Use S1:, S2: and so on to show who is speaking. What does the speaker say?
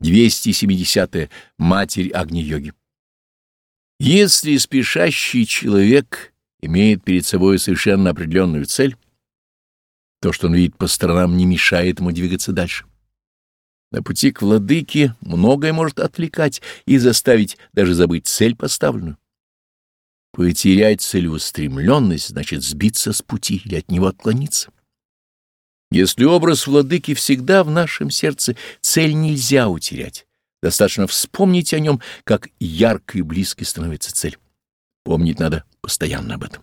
S1: 270. -е. Матерь Агни-йоги. Если спешащий человек имеет перед собой совершенно определенную цель, то, что он видит по сторонам, не мешает ему двигаться дальше. На пути к владыке многое может отвлекать и заставить даже забыть цель поставленную. Потерять целеустремленность значит сбиться с пути или от него отклониться. Если образ владыки всегда в нашем сердце, цель нельзя утерять. Достаточно вспомнить о нем, как ярко и близко становится цель. Помнить надо постоянно об этом.